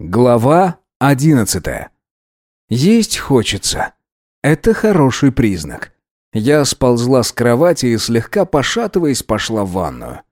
Глава одиннадцатая. Есть хочется. Это хороший признак. Я сползла с кровати и, слегка пошатываясь, пошла в ванную.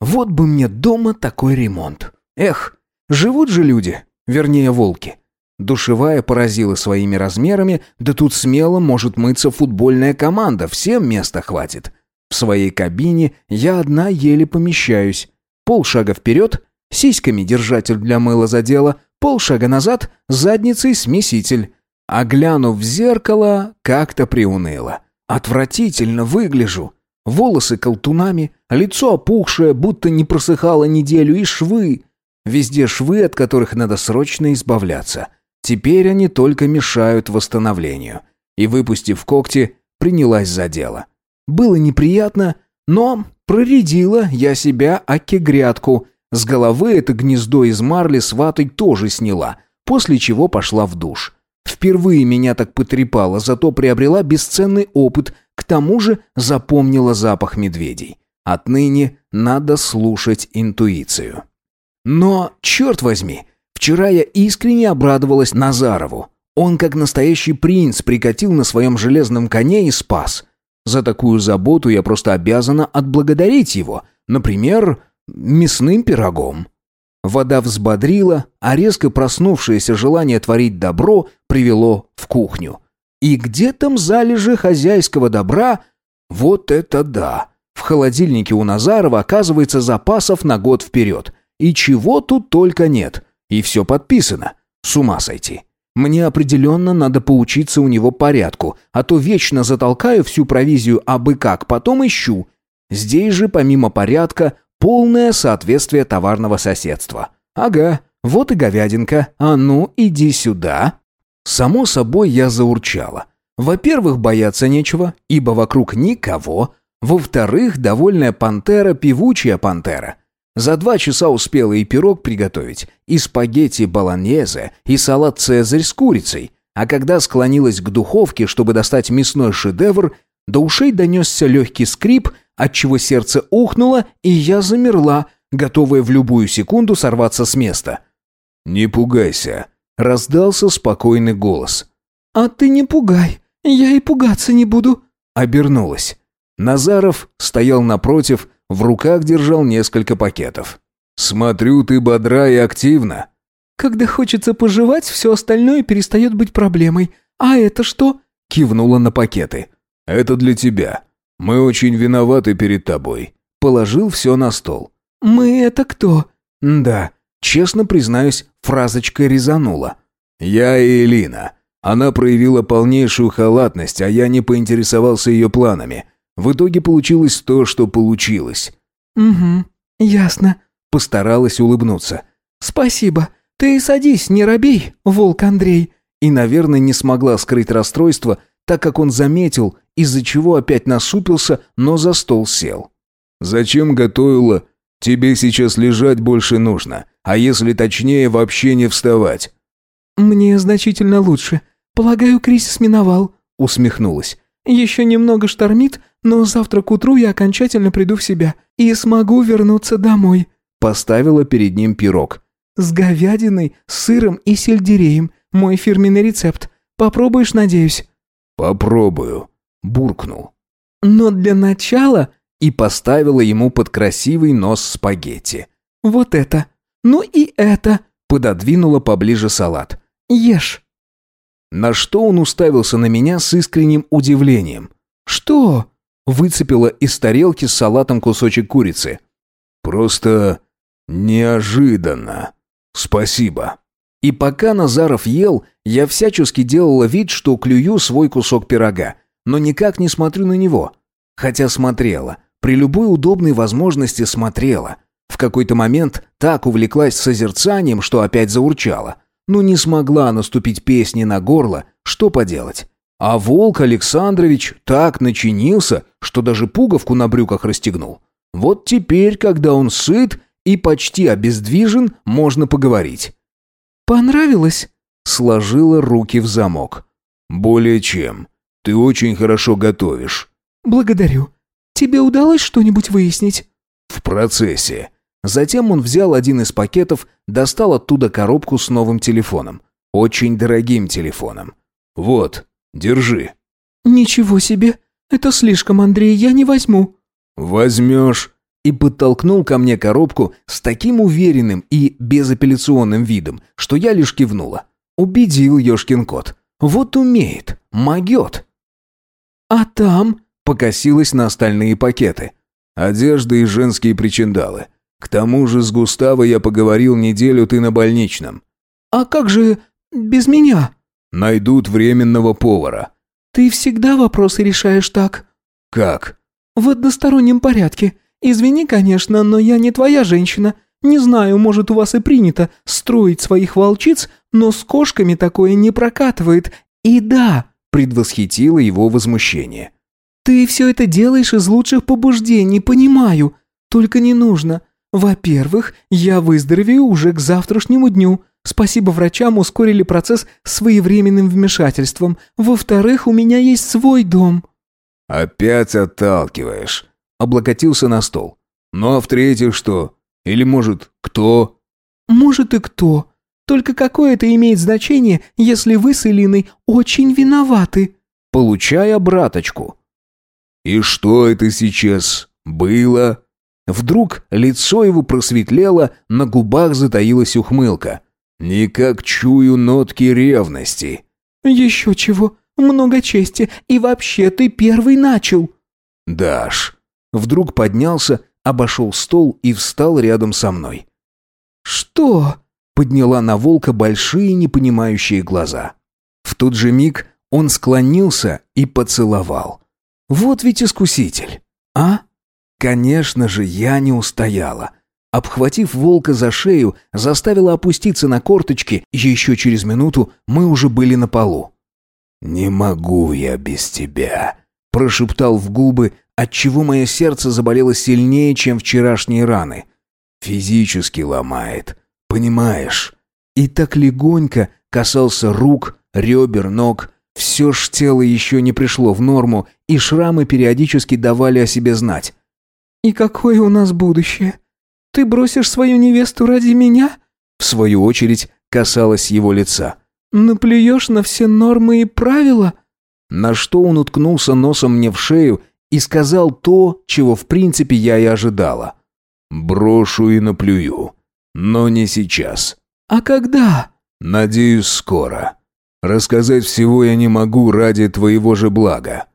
Вот бы мне дома такой ремонт. Эх, живут же люди, вернее волки. Душевая поразила своими размерами, да тут смело может мыться футбольная команда, всем места хватит. В своей кабине я одна еле помещаюсь. Полшага вперед, сиськами держатель для мыла задела, полшага назад, задницей смеситель. А глянув в зеркало, как-то приуныло. Отвратительно выгляжу. Волосы колтунами, лицо опухшее, будто не просыхало неделю, и швы. Везде швы, от которых надо срочно избавляться. Теперь они только мешают восстановлению. И, выпустив когти, принялась за дело. Было неприятно, но проредила я себя аки грядку. С головы это гнездо из марли с ватой тоже сняла, после чего пошла в душ. Впервые меня так потрепало, зато приобрела бесценный опыт, к тому же запомнила запах медведей. Отныне надо слушать интуицию. Но, черт возьми, вчера я искренне обрадовалась Назарову. Он, как настоящий принц, прикатил на своем железном коне и спас. За такую заботу я просто обязана отблагодарить его. Например, мясным пирогом. Вода взбодрила, а резко проснувшееся желание творить добро привело в кухню. И где там залежи хозяйского добра? Вот это да! В холодильнике у Назарова оказывается запасов на год вперед. И чего тут только нет. И все подписано. С ума сойти. Мне определенно надо поучиться у него порядку, а то вечно затолкаю всю провизию абы как, потом ищу. Здесь же, помимо порядка, Полное соответствие товарного соседства. Ага, вот и говядинка. А ну, иди сюда. Само собой, я заурчала. Во-первых, бояться нечего, ибо вокруг никого. Во-вторых, довольная пантера, певучая пантера. За два часа успела и пирог приготовить, и спагетти болоньезе, и салат цезарь с курицей. А когда склонилась к духовке, чтобы достать мясной шедевр, до ушей донесся легкий скрип, отчего сердце ухнуло, и я замерла, готовая в любую секунду сорваться с места. «Не пугайся», — раздался спокойный голос. «А ты не пугай, я и пугаться не буду», — обернулась. Назаров стоял напротив, в руках держал несколько пакетов. «Смотрю, ты бодра и активна». «Когда хочется пожевать, все остальное перестает быть проблемой. А это что?» — кивнула на пакеты. «Это для тебя. Мы очень виноваты перед тобой». Положил все на стол. «Мы это кто?» «Да, честно признаюсь, фразочка резанула». «Я и Элина. Она проявила полнейшую халатность, а я не поинтересовался ее планами. В итоге получилось то, что получилось». «Угу, ясно», — постаралась улыбнуться. «Спасибо. Ты садись, не робей, волк Андрей». И, наверное, не смогла скрыть расстройство, так как он заметил, из-за чего опять насупился, но за стол сел. «Зачем готовила? Тебе сейчас лежать больше нужно, а если точнее, вообще не вставать». «Мне значительно лучше. Полагаю, кризис миновал», — усмехнулась. «Еще немного штормит, но завтра к утру я окончательно приду в себя и смогу вернуться домой». Поставила перед ним пирог. «С говядиной, сыром и сельдереем. Мой фирменный рецепт. Попробуешь, надеюсь?» «Попробую», — буркнул. «Но для начала...» И поставила ему под красивый нос спагетти. «Вот это. Ну и это...» Пододвинула поближе салат. «Ешь». На что он уставился на меня с искренним удивлением. «Что?» Выцепила из тарелки с салатом кусочек курицы. «Просто неожиданно. Спасибо». И пока Назаров ел, я всячески делала вид, что клюю свой кусок пирога, но никак не смотрю на него. Хотя смотрела, при любой удобной возможности смотрела. В какой-то момент так увлеклась созерцанием, что опять заурчала. Но не смогла наступить песни на горло, что поделать. А волк Александрович так начинился, что даже пуговку на брюках расстегнул. Вот теперь, когда он сыт и почти обездвижен, можно поговорить. «Понравилось?» Сложила руки в замок. «Более чем. Ты очень хорошо готовишь». «Благодарю. Тебе удалось что-нибудь выяснить?» «В процессе. Затем он взял один из пакетов, достал оттуда коробку с новым телефоном. Очень дорогим телефоном. «Вот, держи». «Ничего себе! Это слишком, Андрей, я не возьму». «Возьмешь». И подтолкнул ко мне коробку с таким уверенным и безапелляционным видом, что я лишь кивнула. Убедил Ёшкин кот. Вот умеет, могет. «А там?» — покосилась на остальные пакеты. «Одежда и женские причиндалы. К тому же с Густаво я поговорил неделю ты на больничном». «А как же без меня?» «Найдут временного повара». «Ты всегда вопросы решаешь так?» «Как?» «В одностороннем порядке. Извини, конечно, но я не твоя женщина. Не знаю, может, у вас и принято строить своих волчиц, но с кошками такое не прокатывает. И да, предвосхитило его возмущение. Ты все это делаешь из лучших побуждений, понимаю. Только не нужно. Во-первых, я выздоровею уже к завтрашнему дню. Спасибо врачам ускорили процесс своевременным вмешательством. Во-вторых, у меня есть свой дом. Опять отталкиваешь. Облокотился на стол. Ну а в-третьих что? Или, может, кто?» «Может и кто. Только какое это имеет значение, если вы с Элиной очень виноваты?» «Получай обраточку». «И что это сейчас было?» Вдруг лицо его просветлело, на губах затаилась ухмылка. «Никак чую нотки ревности». «Еще чего. Много чести. И вообще ты первый начал». «Даш». Вдруг поднялся, обошел стол и встал рядом со мной. «Что?» — подняла на волка большие непонимающие глаза. В тот же миг он склонился и поцеловал. «Вот ведь искуситель, а?» Конечно же, я не устояла. Обхватив волка за шею, заставила опуститься на корточки, и еще через минуту мы уже были на полу. «Не могу я без тебя», — прошептал в губы, отчего мое сердце заболело сильнее, чем вчерашние раны. Физически ломает, понимаешь? И так легонько касался рук, ребер, ног. Все ж тело еще не пришло в норму, и шрамы периодически давали о себе знать. «И какое у нас будущее? Ты бросишь свою невесту ради меня?» В свою очередь касалась его лица. «Наплюешь на все нормы и правила?» На что он уткнулся носом мне в шею и сказал то, чего в принципе я и ожидала. «Брошу и наплюю. Но не сейчас». «А когда?» «Надеюсь, скоро. Рассказать всего я не могу ради твоего же блага».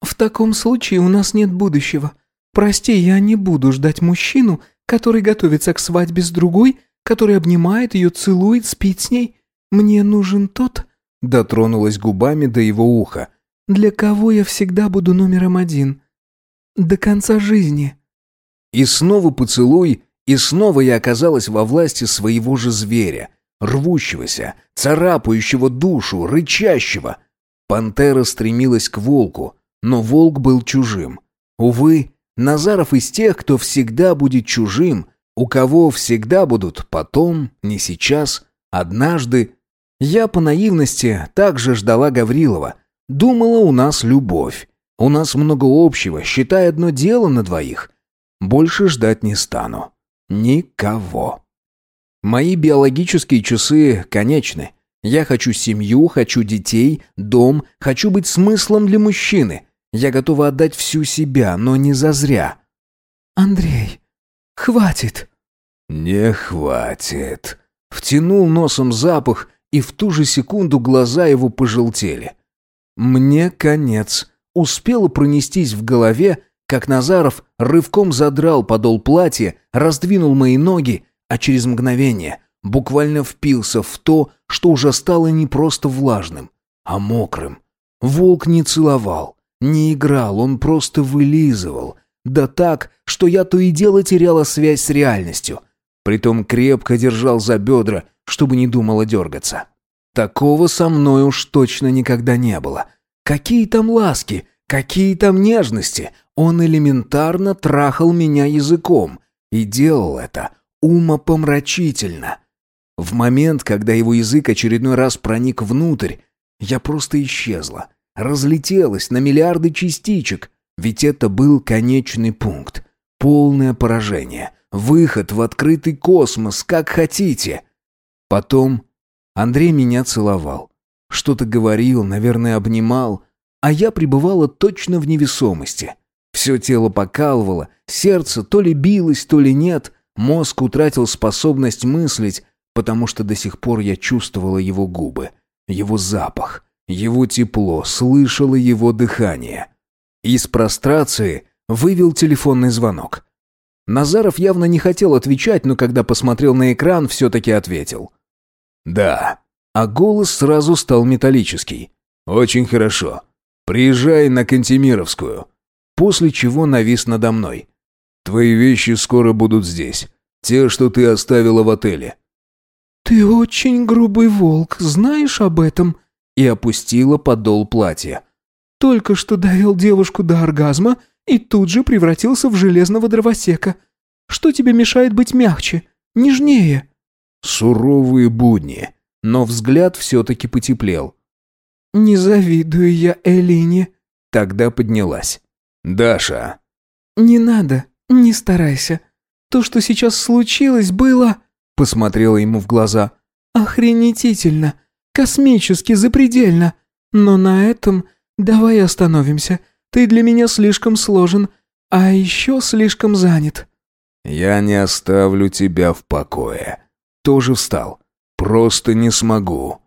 «В таком случае у нас нет будущего. Прости, я не буду ждать мужчину, который готовится к свадьбе с другой, который обнимает ее, целует, спит с ней. Мне нужен тот...» Дотронулась губами до его уха для кого я всегда буду номером один. До конца жизни». И снова поцелуй, и снова я оказалась во власти своего же зверя, рвущегося, царапающего душу, рычащего. Пантера стремилась к волку, но волк был чужим. Увы, Назаров из тех, кто всегда будет чужим, у кого всегда будут потом, не сейчас, однажды. Я по наивности также ждала Гаврилова — Думала, у нас любовь. У нас много общего, считай одно дело на двоих. Больше ждать не стану. Никого. Мои биологические часы конечны. Я хочу семью, хочу детей, дом, хочу быть смыслом для мужчины. Я готова отдать всю себя, но не зазря. Андрей, хватит. Не хватит. Втянул носом запах, и в ту же секунду глаза его пожелтели. Мне конец. Успело пронестись в голове, как Назаров рывком задрал подол платья, раздвинул мои ноги, а через мгновение буквально впился в то, что уже стало не просто влажным, а мокрым. Волк не целовал, не играл, он просто вылизывал. Да так, что я то и дело теряла связь с реальностью. Притом крепко держал за бедра, чтобы не думала дергаться. Такого со мной уж точно никогда не было. Какие там ласки, какие там нежности. Он элементарно трахал меня языком. И делал это умопомрачительно. В момент, когда его язык очередной раз проник внутрь, я просто исчезла. Разлетелась на миллиарды частичек. Ведь это был конечный пункт. Полное поражение. Выход в открытый космос, как хотите. Потом Андрей меня целовал. Что-то говорил, наверное, обнимал, а я пребывала точно в невесомости. Все тело покалывало, сердце то ли билось, то ли нет, мозг утратил способность мыслить, потому что до сих пор я чувствовала его губы, его запах, его тепло, слышала его дыхание. Из прострации вывел телефонный звонок. Назаров явно не хотел отвечать, но когда посмотрел на экран, все-таки ответил. «Да». А голос сразу стал металлический. «Очень хорошо. Приезжай на Кантемировскую». После чего навис надо мной. «Твои вещи скоро будут здесь. Те, что ты оставила в отеле». «Ты очень грубый волк, знаешь об этом?» И опустила подол платья. «Только что довел девушку до оргазма и тут же превратился в железного дровосека. Что тебе мешает быть мягче, нежнее?» Суровые будни, но взгляд все-таки потеплел. «Не завидую я Элине», — тогда поднялась. «Даша». «Не надо, не старайся. То, что сейчас случилось, было...» Посмотрела ему в глаза. «Охренетительно, космически, запредельно. Но на этом давай остановимся. Ты для меня слишком сложен, а еще слишком занят». «Я не оставлю тебя в покое». Тоже встал. «Просто не смогу».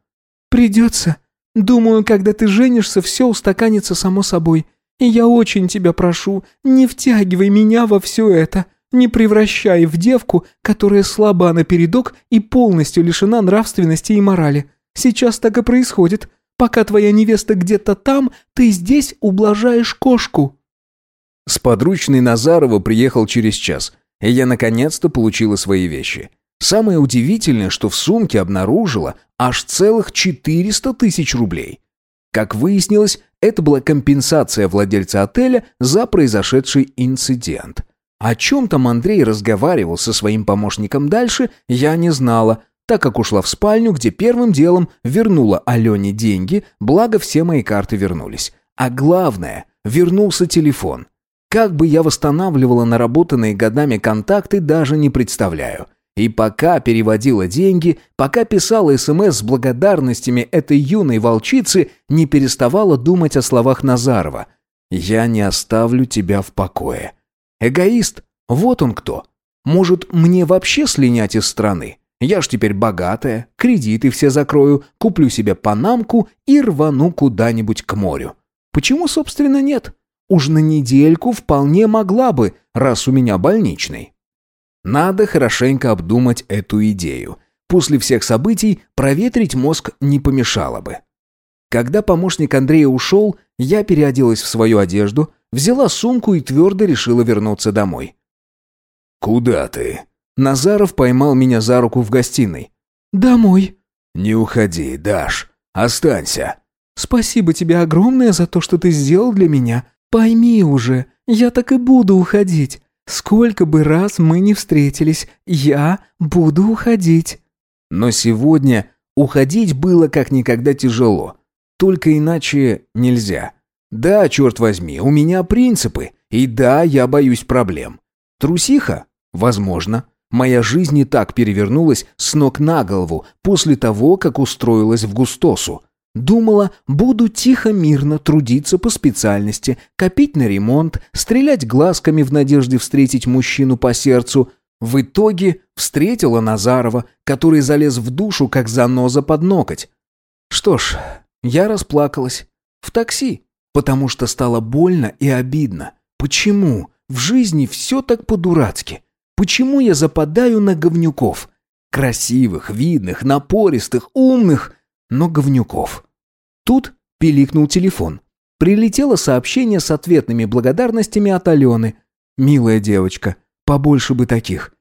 «Придется. Думаю, когда ты женишься, все устаканится само собой. Я очень тебя прошу, не втягивай меня во все это. Не превращай в девку, которая слаба напередок и полностью лишена нравственности и морали. Сейчас так и происходит. Пока твоя невеста где-то там, ты здесь ублажаешь кошку». С подручной Назарова приехал через час, и я наконец-то получила свои вещи. Самое удивительное, что в сумке обнаружила аж целых 400 тысяч рублей. Как выяснилось, это была компенсация владельца отеля за произошедший инцидент. О чем там Андрей разговаривал со своим помощником дальше, я не знала, так как ушла в спальню, где первым делом вернула Алене деньги, благо все мои карты вернулись. А главное, вернулся телефон. Как бы я восстанавливала наработанные годами контакты, даже не представляю. И пока переводила деньги, пока писала СМС с благодарностями этой юной волчицы, не переставала думать о словах Назарова. «Я не оставлю тебя в покое». Эгоист, вот он кто. Может, мне вообще слинять из страны? Я ж теперь богатая, кредиты все закрою, куплю себе панамку и рвану куда-нибудь к морю. Почему, собственно, нет? Уж на недельку вполне могла бы, раз у меня больничный. Надо хорошенько обдумать эту идею. После всех событий проветрить мозг не помешало бы. Когда помощник Андрея ушел, я переоделась в свою одежду, взяла сумку и твердо решила вернуться домой. «Куда ты?» Назаров поймал меня за руку в гостиной. «Домой». «Не уходи, Даш. Останься». «Спасибо тебе огромное за то, что ты сделал для меня. Пойми уже, я так и буду уходить. Сколько бы раз мы не встретились, я буду уходить». Но сегодня уходить было как никогда тяжело. Только иначе нельзя. Да, черт возьми, у меня принципы. И да, я боюсь проблем. Трусиха? Возможно. Моя жизнь и так перевернулась с ног на голову после того, как устроилась в Густосу. Думала, буду тихо-мирно трудиться по специальности, копить на ремонт, стрелять глазками в надежде встретить мужчину по сердцу. В итоге встретила Назарова, который залез в душу, как заноза под ноготь. Что ж, я расплакалась. В такси, потому что стало больно и обидно. Почему в жизни все так по-дурацки? Почему я западаю на говнюков? Красивых, видных, напористых, умных, но говнюков. Тут пиликнул телефон. Прилетело сообщение с ответными благодарностями от Алены. «Милая девочка, побольше бы таких».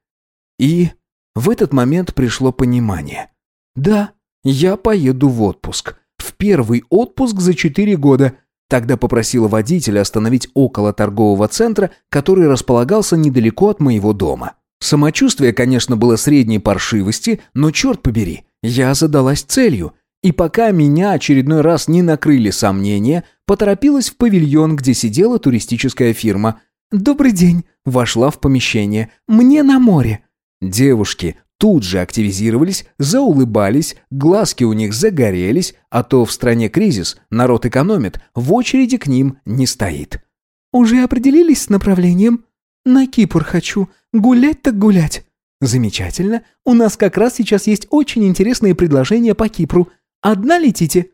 И в этот момент пришло понимание. «Да, я поеду в отпуск. В первый отпуск за четыре года». Тогда попросила водителя остановить около торгового центра, который располагался недалеко от моего дома. Самочувствие, конечно, было средней паршивости, но черт побери, я задалась целью – и пока меня очередной раз не накрыли сомнения, поторопилась в павильон, где сидела туристическая фирма. «Добрый день!» – вошла в помещение. «Мне на море!» Девушки тут же активизировались, заулыбались, глазки у них загорелись, а то в стране кризис, народ экономит, в очереди к ним не стоит. «Уже определились с направлением?» «На Кипр хочу. Гулять так гулять». «Замечательно. У нас как раз сейчас есть очень интересные предложения по Кипру. Одна летите?»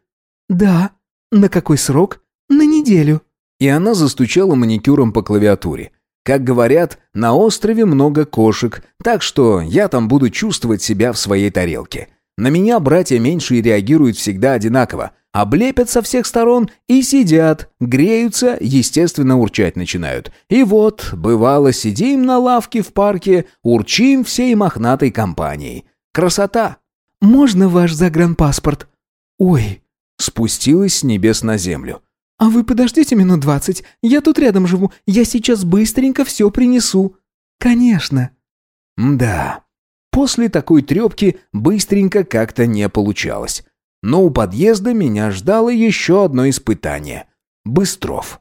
«Да». «На какой срок?» «На неделю». И она застучала маникюром по клавиатуре. Как говорят, на острове много кошек, так что я там буду чувствовать себя в своей тарелке. На меня братья меньшие реагируют всегда одинаково. Облепят со всех сторон и сидят, греются, естественно, урчать начинают. И вот, бывало, сидим на лавке в парке, урчим всей мохнатой компанией. Красота! «Можно ваш загранпаспорт?» «Ой!» Спустилась с небес на землю. «А вы подождите минут двадцать, я тут рядом живу, я сейчас быстренько все принесу». «Конечно». Да. После такой трепки быстренько как-то не получалось. Но у подъезда меня ждало еще одно испытание. Быстров.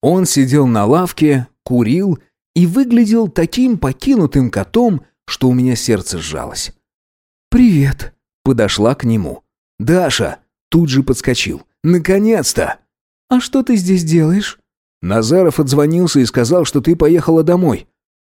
Он сидел на лавке, курил и выглядел таким покинутым котом, что у меня сердце сжалось. «Привет», — подошла к нему. «Даша!» — тут же подскочил. «Наконец-то!» «А что ты здесь делаешь?» Назаров отзвонился и сказал, что ты поехала домой.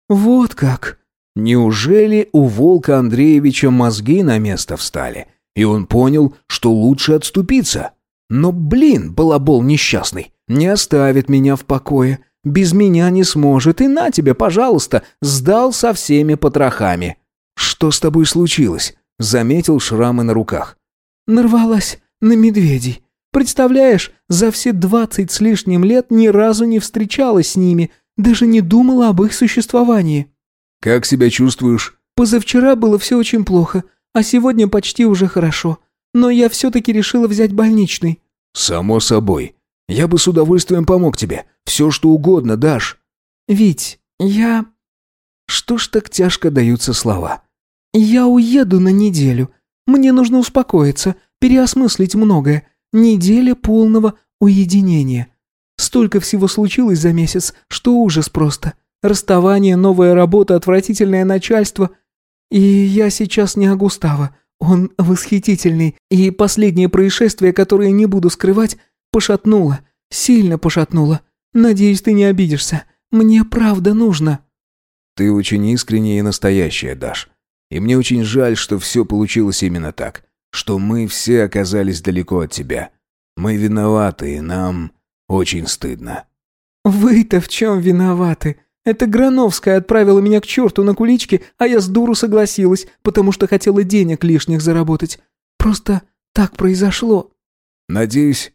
«Вот как!» Неужели у Волка Андреевича мозги на место встали, и он понял, что лучше отступиться? Но, блин, балабол несчастный, не оставит меня в покое, без меня не сможет, и на тебе, пожалуйста, сдал со всеми потрохами. Что с тобой случилось? Заметил шрамы на руках. Нарвалась на медведей. Представляешь, за все двадцать с лишним лет ни разу не встречалась с ними, даже не думала об их существовании. Как себя чувствуешь? Позавчера было все очень плохо, а сегодня почти уже хорошо. Но я все-таки решила взять больничный. Само собой. Я бы с удовольствием помог тебе. Все, что угодно дашь. Вить, я... Что ж так тяжко даются слова? Я уеду на неделю. Мне нужно успокоиться, переосмыслить многое. Неделя полного уединения. Столько всего случилось за месяц, что ужас просто. Расставание, новая работа, отвратительное начальство. И я сейчас не о Густаво. Он восхитительный. И последнее происшествие, которое не буду скрывать, пошатнуло. Сильно пошатнуло. Надеюсь, ты не обидишься. Мне правда нужно. Ты очень искренняя и настоящая, Даш. И мне очень жаль, что все получилось именно так что мы все оказались далеко от тебя. Мы виноваты, и нам очень стыдно». «Вы-то в чем виноваты? Это Грановская отправила меня к черту на куличке, а я с дуру согласилась, потому что хотела денег лишних заработать. Просто так произошло». «Надеюсь,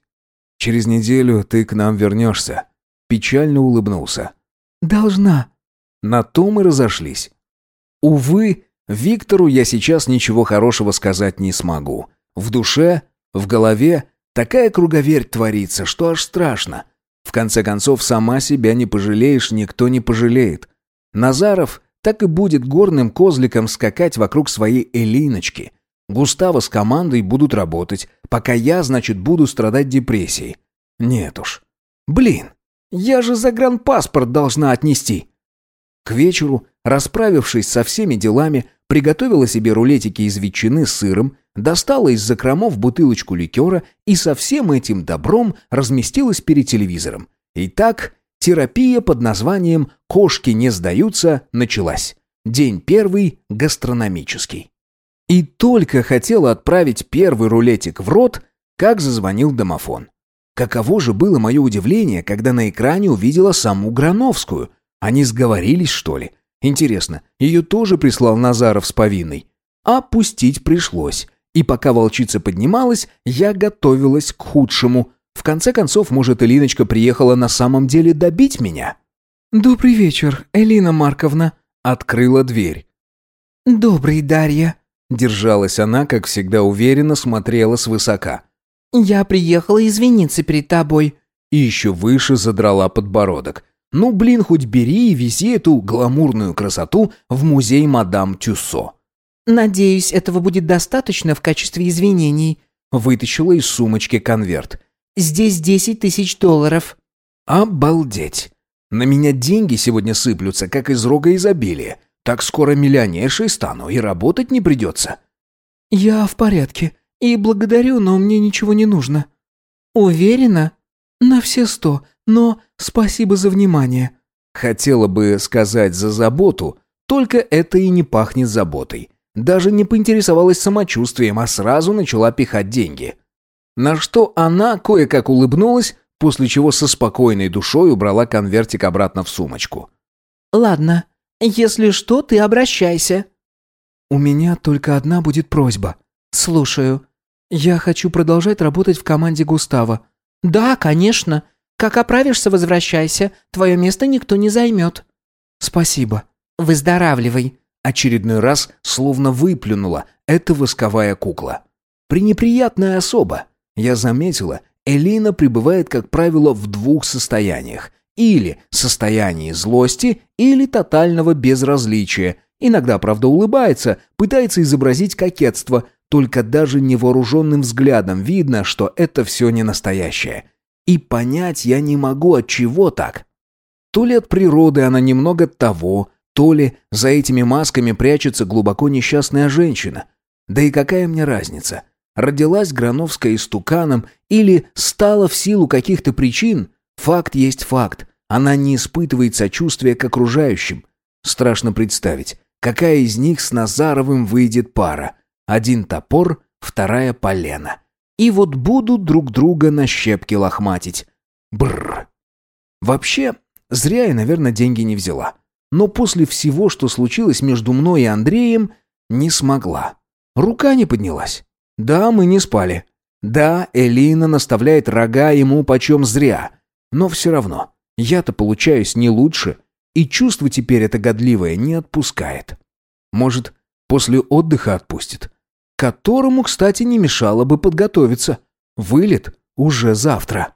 через неделю ты к нам вернешься». Печально улыбнулся. «Должна». На то мы разошлись. Увы, Виктору я сейчас ничего хорошего сказать не смогу. В душе, в голове такая круговерть творится, что аж страшно. В конце концов, сама себя не пожалеешь, никто не пожалеет. Назаров так и будет горным козликом скакать вокруг своей Элиночки. Густаво с командой будут работать, пока я, значит, буду страдать депрессией. Нет уж. Блин, я же загранпаспорт должна отнести. К вечеру, расправившись со всеми делами, приготовила себе рулетики из ветчины с сыром, достала из закромов бутылочку ликера и со всем этим добром разместилась перед телевизором. Итак, терапия под названием «Кошки не сдаются» началась. День первый – гастрономический. И только хотела отправить первый рулетик в рот, как зазвонил домофон. Каково же было мое удивление, когда на экране увидела саму Грановскую. Они сговорились, что ли? Интересно, ее тоже прислал Назаров с повинной? А пустить пришлось. И пока волчица поднималась, я готовилась к худшему. В конце концов, может, Элиночка приехала на самом деле добить меня? «Добрый вечер, Элина Марковна», — открыла дверь. «Добрый, Дарья», — держалась она, как всегда уверенно, смотрела свысока. «Я приехала извиниться перед тобой». И еще выше задрала подбородок. Ну, блин, хоть бери и вези эту гламурную красоту в музей мадам Тюссо. «Надеюсь, этого будет достаточно в качестве извинений», вытащила из сумочки конверт. «Здесь десять тысяч долларов». «Обалдеть! На меня деньги сегодня сыплются, как из рога изобилия. Так скоро миллионершей стану, и работать не придется». «Я в порядке. И благодарю, но мне ничего не нужно». «Уверена?» «На все сто. Но спасибо за внимание». Хотела бы сказать за заботу, только это и не пахнет заботой. Даже не поинтересовалась самочувствием, а сразу начала пихать деньги. На что она кое-как улыбнулась, после чего со спокойной душой убрала конвертик обратно в сумочку. «Ладно, если что, ты обращайся». «У меня только одна будет просьба». «Слушаю». «Я хочу продолжать работать в команде Густава». «Да, конечно. Как оправишься, возвращайся. Твое место никто не займет». «Спасибо». «Выздоравливай». Очередной раз словно выплюнула эта восковая кукла. Пренеприятная особа. Я заметила, Элина пребывает, как правило, в двух состояниях. Или состоянии злости, или тотального безразличия. Иногда, правда, улыбается, пытается изобразить кокетство, только даже невооруженным взглядом видно, что это все не настоящее. И понять я не могу, от чего так. То ли от природы она немного того, то ли за этими масками прячется глубоко несчастная женщина. Да и какая мне разница? Родилась Грановская истуканом или стала в силу каких-то причин? Факт есть факт. Она не испытывает сочувствия к окружающим. Страшно представить, какая из них с Назаровым выйдет пара. Один топор, вторая полена. И вот будут друг друга на щепки лохматить. Бррр. Вообще, зря я, наверное, деньги не взяла. Но после всего, что случилось между мной и Андреем, не смогла. Рука не поднялась. Да, мы не спали. Да, Элина наставляет рога ему почем зря. Но все равно, я-то получаюсь не лучше, и чувство теперь это годливое не отпускает. Может, после отдыха отпустит которому, кстати, не мешало бы подготовиться. Вылет уже завтра.